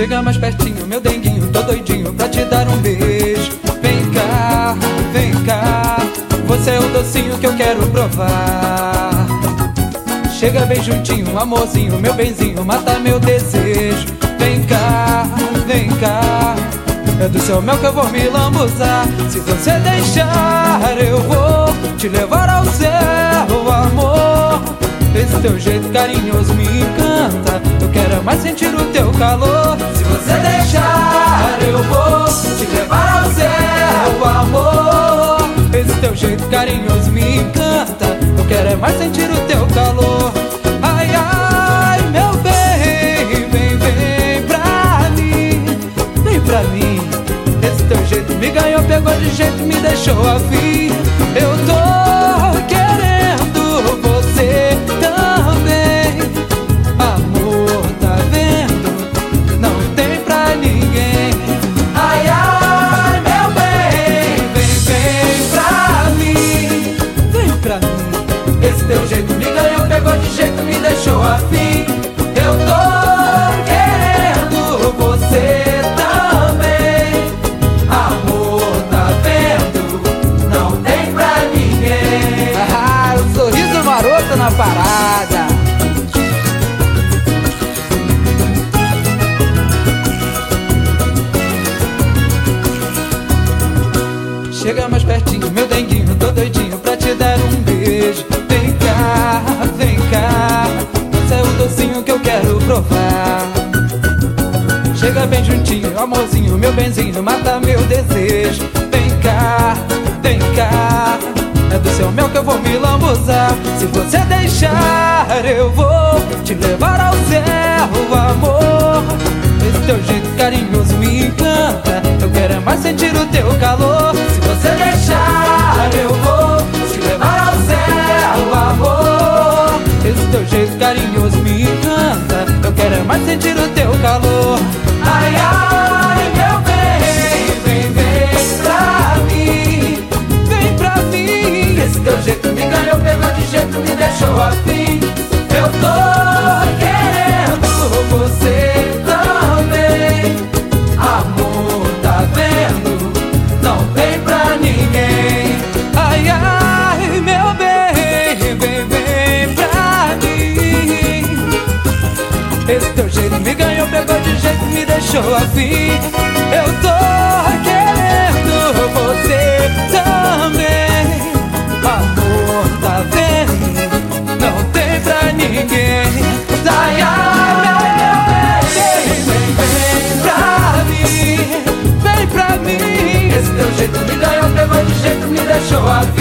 Chega mais pertinho, meu denguinho, tô doidinho pra te dar um beijo. Vem cá, vem cá, você é o docinho que eu quero provar. Chega bem juntinho, amorzinho, meu benzinho, mata meu desejo. Vem cá, vem cá, é do seu mel que eu vou me lambuzar. Se você deixar, eu vou te levar ao céu, amor. Esse teu jeito carinhoso me encanta. Eu quero mais sentir o teu calor. Você deixar, eu vou te levar ao céu, amor. Esse teu jeito carinhoso me encanta. Eu quero mais sentir o teu calor. Ai, ai, meu bem, vem, vem pra mim, vem pra mim. Esse teu jeito me ganhou, pegou de jeito, me deixou afim. Chega mais pertinho, meu denguinho, tô doidinho pra te dar um beijo. Vem cá, vem cá, você é o docinho que eu quero provar. Chega bem juntinho, amorzinho, meu benzinho, mata meu desejo. Vem cá, vem cá, é do seu mel que eu vou me lambuzar. Se você deixar, eu vou te levar ao céu, amor. Esse teu jeito carinhoso me encanta. Eu quero é mais sentir o teu calor. Sentir o teu jeito, me ganhou, pegou de jeito, me deixou assim. Eu tô querendo você também. Amor, tá vendo? Não tem pra ninguém. Ai, ai, ai, ai, vem, vem, vem pra mim, vem pra mim. Esse teu jeito me ganhou, pegou de jeito, me deixou assim.